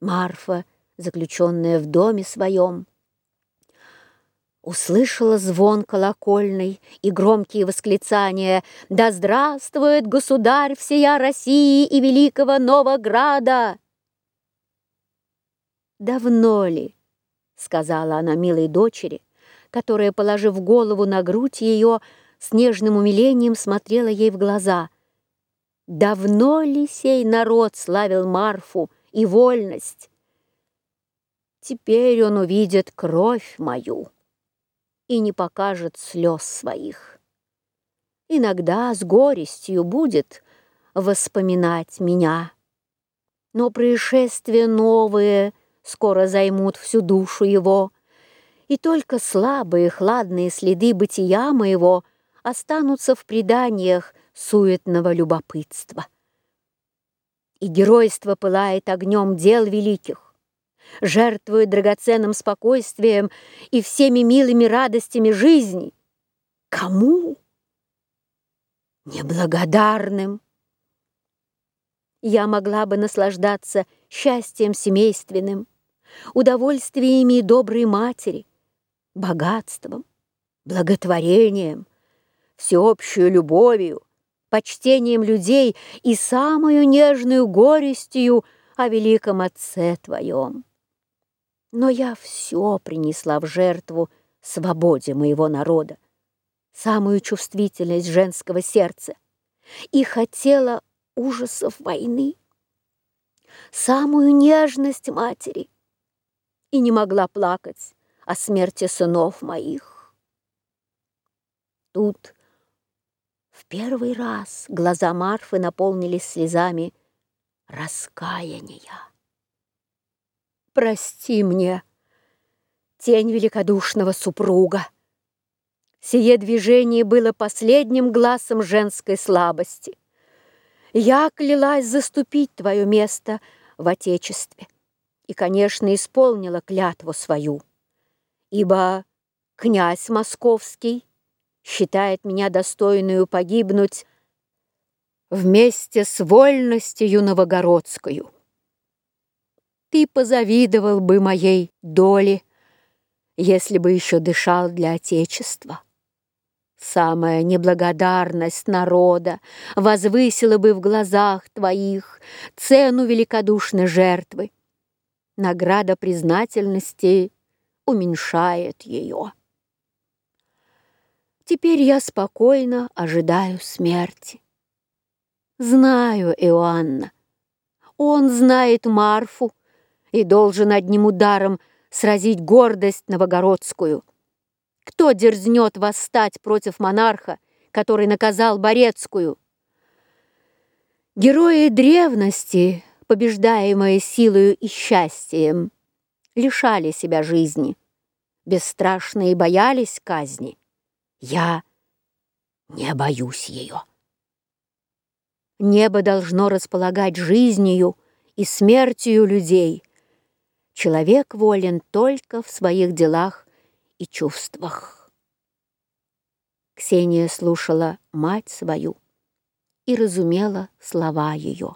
Марфа, заключенная в доме своем, Услышала звон колокольный и громкие восклицания «Да здравствует государь всея России и великого Новограда!» «Давно ли?» — сказала она милой дочери, которая, положив голову на грудь ее, с нежным умилением смотрела ей в глаза. «Давно ли сей народ славил Марфу и вольность? Теперь он увидит кровь мою» и не покажет слез своих. Иногда с горестью будет воспоминать меня, но происшествия новые скоро займут всю душу его, и только слабые хладные следы бытия моего останутся в преданиях суетного любопытства. И геройство пылает огнем дел великих, жертвует драгоценным спокойствием и всеми милыми радостями жизни. Кому? Неблагодарным. Я могла бы наслаждаться счастьем семейственным, удовольствиями доброй матери, богатством, благотворением, всеобщую любовью, почтением людей и самую нежную горестью о великом Отце Твоем. Но я все принесла в жертву свободе моего народа, самую чувствительность женского сердца, и хотела ужасов войны, самую нежность матери, и не могла плакать о смерти сынов моих. Тут в первый раз глаза Марфы наполнились слезами раскаяния прости мне, тень великодушного супруга. Сие движение было последним глазом женской слабости. Я клялась заступить твое место в Отечестве и, конечно, исполнила клятву свою, ибо князь московский считает меня достойную погибнуть вместе с вольностью новогородскую. Ты позавидовал бы моей доле, если бы еще дышал для Отечества. Самая неблагодарность народа возвысила бы в глазах твоих цену великодушной жертвы. Награда признательности уменьшает ее. Теперь я спокойно ожидаю смерти. Знаю Иоанна. Он знает Марфу, и должен одним ударом сразить гордость новогородскую. Кто дерзнет восстать против монарха, который наказал Борецкую? Герои древности, побеждаемые силою и счастьем, лишали себя жизни, бесстрашные боялись казни. Я не боюсь ее. Небо должно располагать жизнью и смертью людей — Человек волен только в своих делах и чувствах. Ксения слушала мать свою и разумела слова ее.